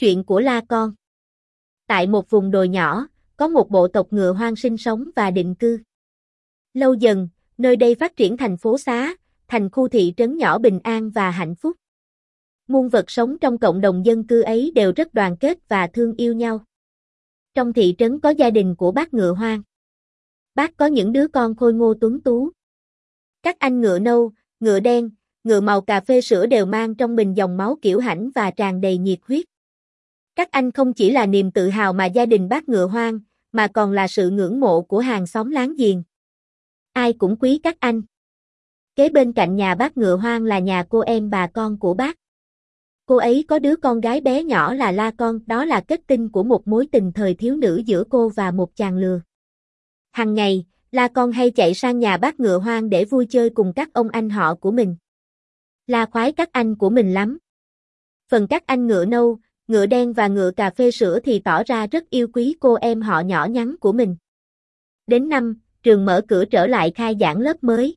Chuyện của La Con Tại một vùng đồi nhỏ, có một bộ tộc ngựa hoang sinh sống và định cư. Lâu dần, nơi đây phát triển thành phố xá, thành khu thị trấn nhỏ bình an và hạnh phúc. Muôn vật sống trong cộng đồng dân cư ấy đều rất đoàn kết và thương yêu nhau. Trong thị trấn có gia đình của bác ngựa hoang. Bác có những đứa con khôi ngô tuấn tú. Các anh ngựa nâu, ngựa đen, ngựa màu cà phê sữa đều mang trong mình dòng máu kiểu hãnh và tràn đầy nhiệt huyết. Các anh không chỉ là niềm tự hào mà gia đình bác ngựa hoang, mà còn là sự ngưỡng mộ của hàng xóm láng giềng. Ai cũng quý các anh. Kế bên cạnh nhà bác ngựa hoang là nhà cô em bà con của bác. Cô ấy có đứa con gái bé nhỏ là La Con, đó là kết tinh của một mối tình thời thiếu nữ giữa cô và một chàng lừa. Hằng ngày, La Con hay chạy sang nhà bác ngựa hoang để vui chơi cùng các ông anh họ của mình. La khoái các anh của mình lắm. Phần các anh ngựa nâu, ngựa đen và ngựa cà phê sữa thì tỏ ra rất yêu quý cô em họ nhỏ nhắn của mình. Đến năm, trường mở cửa trở lại khai giảng lớp mới.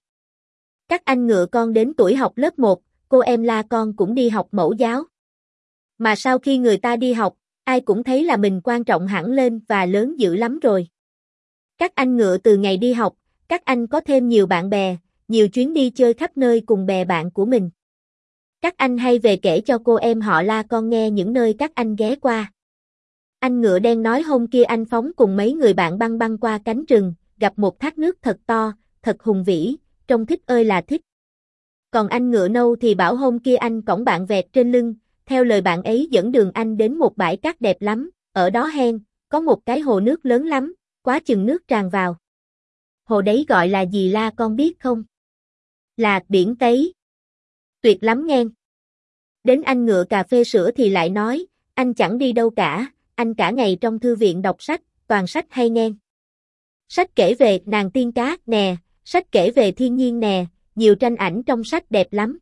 Các anh ngựa con đến tuổi học lớp 1, cô em la con cũng đi học mẫu giáo. Mà sau khi người ta đi học, ai cũng thấy là mình quan trọng hẳn lên và lớn dữ lắm rồi. Các anh ngựa từ ngày đi học, các anh có thêm nhiều bạn bè, nhiều chuyến đi chơi khắp nơi cùng bè bạn của mình. Các anh hay về kể cho cô em họ la con nghe những nơi các anh ghé qua. Anh ngựa đen nói hôm kia anh phóng cùng mấy người bạn băng băng qua cánh rừng, gặp một thác nước thật to, thật hùng vĩ, trông thích ơi là thích. Còn anh ngựa nâu thì bảo hôm kia anh cõng bạn vẹt trên lưng, theo lời bạn ấy dẫn đường anh đến một bãi cát đẹp lắm, ở đó hen, có một cái hồ nước lớn lắm, quá chừng nước tràn vào. Hồ đấy gọi là gì la con biết không? Là biển Tấy. Tuyệt lắm nghe. Đến anh ngựa cà phê sữa thì lại nói, anh chẳng đi đâu cả, anh cả ngày trong thư viện đọc sách, toàn sách hay nghe. Sách kể về nàng tiên cá, nè, sách kể về thiên nhiên nè, nhiều tranh ảnh trong sách đẹp lắm.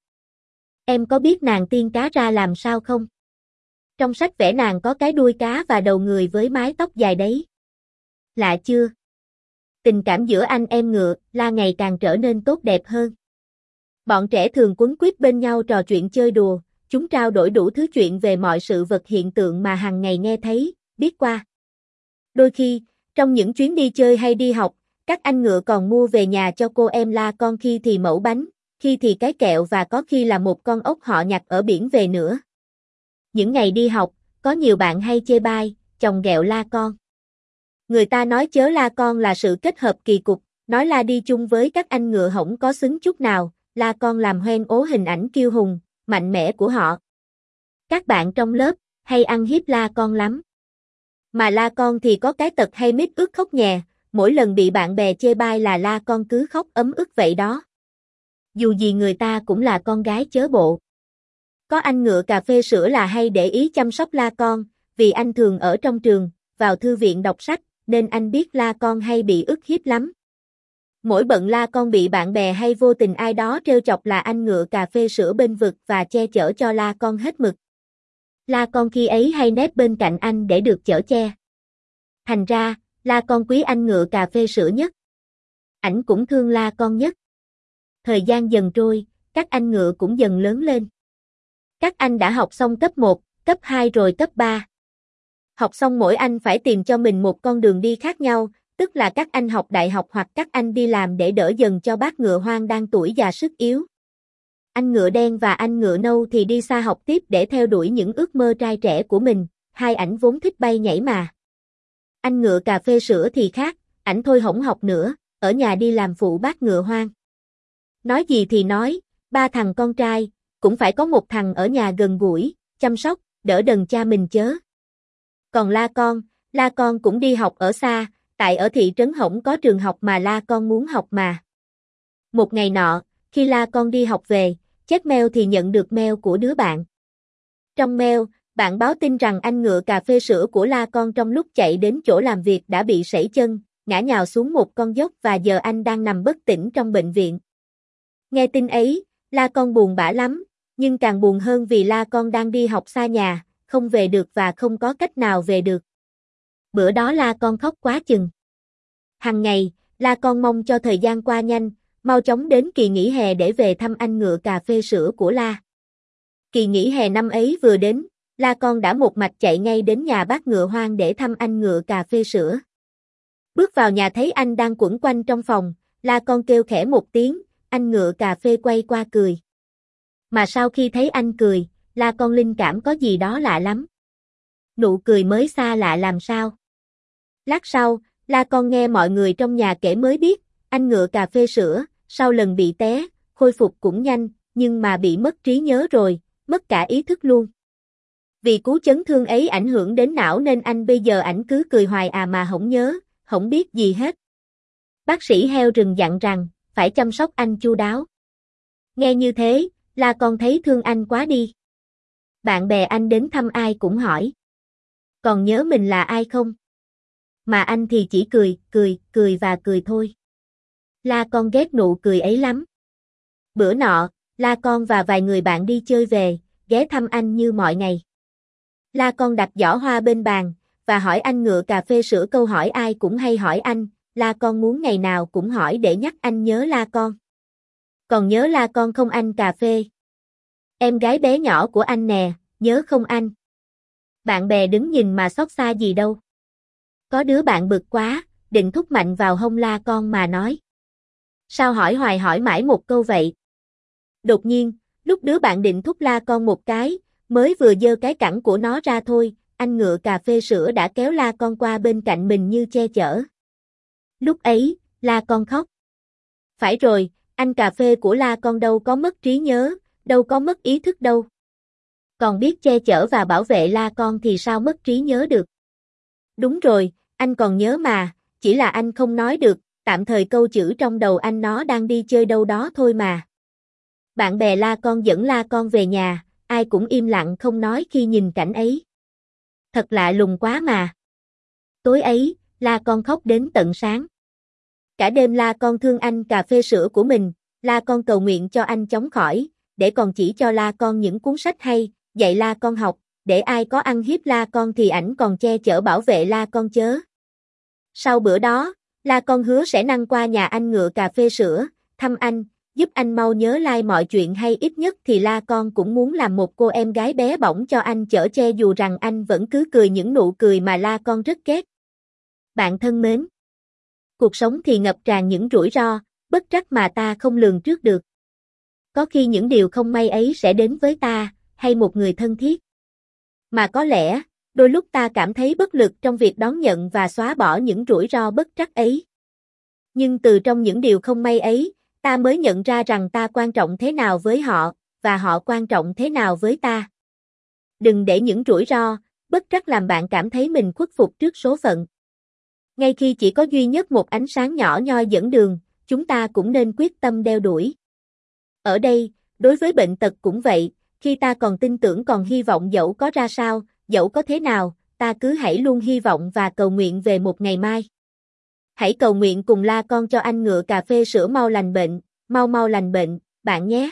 Em có biết nàng tiên cá ra làm sao không? Trong sách vẽ nàng có cái đuôi cá và đầu người với mái tóc dài đấy. Lạ chưa? Tình cảm giữa anh em ngựa, la ngày càng trở nên tốt đẹp hơn. Bọn trẻ thường quấn quýt bên nhau trò chuyện chơi đùa, chúng trao đổi đủ thứ chuyện về mọi sự vật hiện tượng mà hàng ngày nghe thấy, biết qua. Đôi khi, trong những chuyến đi chơi hay đi học, các anh ngựa còn mua về nhà cho cô em la con khi thì mẫu bánh, khi thì cái kẹo và có khi là một con ốc họ nhặt ở biển về nữa. Những ngày đi học, có nhiều bạn hay chê bai, chồng ghẹo la con. Người ta nói chớ la con là sự kết hợp kỳ cục, nói la đi chung với các anh ngựa hổng có xứng chút nào, la con làm hoen ố hình ảnh kiêu hùng, mạnh mẽ của họ. Các bạn trong lớp, hay ăn hiếp la con lắm. Mà la con thì có cái tật hay mít ướt khóc nhè, mỗi lần bị bạn bè chê bai là la con cứ khóc ấm ức vậy đó. Dù gì người ta cũng là con gái chớ bộ. Có anh ngựa cà phê sữa là hay để ý chăm sóc la con, vì anh thường ở trong trường, vào thư viện đọc sách, nên anh biết la con hay bị ức hiếp lắm. Mỗi bận la con bị bạn bè hay vô tình ai đó trêu chọc là anh ngựa cà phê sữa bên vực và che chở cho la con hết mực. La con khi ấy hay nép bên cạnh anh để được chở che. Thành ra, la con quý anh ngựa cà phê sữa nhất. Ảnh cũng thương la con nhất. Thời gian dần trôi, các anh ngựa cũng dần lớn lên. Các anh đã học xong cấp 1, cấp 2 rồi cấp 3. Học xong mỗi anh phải tìm cho mình một con đường đi khác nhau, tức là các anh học đại học hoặc các anh đi làm để đỡ dần cho bác ngựa hoang đang tuổi già sức yếu. Anh ngựa đen và anh ngựa nâu thì đi xa học tiếp để theo đuổi những ước mơ trai trẻ của mình, hai ảnh vốn thích bay nhảy mà. Anh ngựa cà phê sữa thì khác, ảnh thôi hổng học nữa, ở nhà đi làm phụ bác ngựa hoang. Nói gì thì nói, ba thằng con trai, cũng phải có một thằng ở nhà gần gũi, chăm sóc, đỡ đần cha mình chớ. Còn la con, la con cũng đi học ở xa, tại ở thị trấn hổng có trường học mà la con muốn học mà. Một ngày nọ, khi la con đi học về, check mail thì nhận được mail của đứa bạn. Trong mail, bạn báo tin rằng anh ngựa cà phê sữa của la con trong lúc chạy đến chỗ làm việc đã bị sẩy chân, ngã nhào xuống một con dốc và giờ anh đang nằm bất tỉnh trong bệnh viện. Nghe tin ấy, la con buồn bã lắm, nhưng càng buồn hơn vì la con đang đi học xa nhà, không về được và không có cách nào về được. Bữa đó la con khóc quá chừng. Hằng ngày, la con mong cho thời gian qua nhanh, mau chóng đến kỳ nghỉ hè để về thăm anh ngựa cà phê sữa của la. Kỳ nghỉ hè năm ấy vừa đến, La Con đã một mạch chạy ngay đến nhà bác ngựa hoang để thăm anh ngựa cà phê sữa. Bước vào nhà thấy anh đang quẩn quanh trong phòng, La Con kêu khẽ một tiếng, anh ngựa cà phê quay qua cười. Mà sau khi thấy anh cười, La Con linh cảm có gì đó lạ lắm. Nụ cười mới xa lạ làm sao? Lát sau, La Con nghe mọi người trong nhà kể mới biết, anh ngựa cà phê sữa, sau lần bị té, khôi phục cũng nhanh, nhưng mà bị mất trí nhớ rồi, mất cả ý thức luôn. Vì cú chấn thương ấy ảnh hưởng đến não nên anh bây giờ ảnh cứ cười hoài à mà không nhớ, không biết gì hết. Bác sĩ heo rừng dặn rằng, phải chăm sóc anh chu đáo. Nghe như thế, La con thấy thương anh quá đi. Bạn bè anh đến thăm ai cũng hỏi. Còn nhớ mình là ai không? Mà anh thì chỉ cười, cười, cười và cười thôi. La con ghét nụ cười ấy lắm. Bữa nọ, La con và vài người bạn đi chơi về, ghé thăm anh như mọi ngày. La con đặt giỏ hoa bên bàn, và hỏi anh ngựa cà phê sữa câu hỏi ai cũng hay hỏi anh, La con muốn ngày nào cũng hỏi để nhắc anh nhớ La con. Còn nhớ La con không anh cà phê. Em gái bé nhỏ của anh nè, nhớ không anh? Bạn bè đứng nhìn mà xót xa gì đâu. Có đứa bạn bực quá, định thúc mạnh vào hông La con mà nói. Sao hỏi hoài hỏi mãi một câu vậy? Đột nhiên, lúc đứa bạn định thúc La con một cái, mới vừa dơ cái cẳng của nó ra thôi, anh ngựa cà phê sữa đã kéo La con qua bên cạnh mình như che chở. Lúc ấy, La con khóc. Phải rồi, anh cà phê của La con đâu có mất trí nhớ, đâu có mất ý thức đâu. Còn biết che chở và bảo vệ La con thì sao mất trí nhớ được. Đúng rồi, anh còn nhớ mà, chỉ là anh không nói được, tạm thời câu chữ trong đầu anh nó đang đi chơi đâu đó thôi mà. Bạn bè La con dẫn La con về nhà, ai cũng im lặng không nói khi nhìn cảnh ấy. Thật lạ lùng quá mà. Tối ấy, La con khóc đến tận sáng. Cả đêm La con thương anh cà phê sữa của mình, La con cầu nguyện cho anh chống khỏi, để còn chỉ cho La con những cuốn sách hay, dạy La con học, để ai có ăn hiếp La con thì ảnh còn che chở bảo vệ La con chớ. Sau bữa đó, La con hứa sẽ năng qua nhà anh ngựa cà phê sữa, thăm anh, giúp anh mau nhớ lại like mọi chuyện hay ít nhất thì La con cũng muốn làm một cô em gái bé bỏng cho anh chở che dù rằng anh vẫn cứ cười những nụ cười mà La con rất ghét. Bạn thân mến, cuộc sống thì ngập tràn những rủi ro, bất trắc mà ta không lường trước được. Có khi những điều không may ấy sẽ đến với ta, hay một người thân thiết. Mà có lẽ, đôi lúc ta cảm thấy bất lực trong việc đón nhận và xóa bỏ những rủi ro bất trắc ấy. Nhưng từ trong những điều không may ấy, ta mới nhận ra rằng ta quan trọng thế nào với họ, và họ quan trọng thế nào với ta. Đừng để những rủi ro, bất trắc làm bạn cảm thấy mình khuất phục trước số phận. Ngay khi chỉ có duy nhất một ánh sáng nhỏ nhoi dẫn đường, chúng ta cũng nên quyết tâm đeo đuổi. Ở đây, đối với bệnh tật cũng vậy, khi ta còn tin tưởng còn hy vọng dẫu có ra sao, dẫu có thế nào, ta cứ hãy luôn hy vọng và cầu nguyện về một ngày mai. Hãy cầu nguyện cùng la con cho anh ngựa cà phê sữa mau lành bệnh, mau mau lành bệnh, bạn nhé.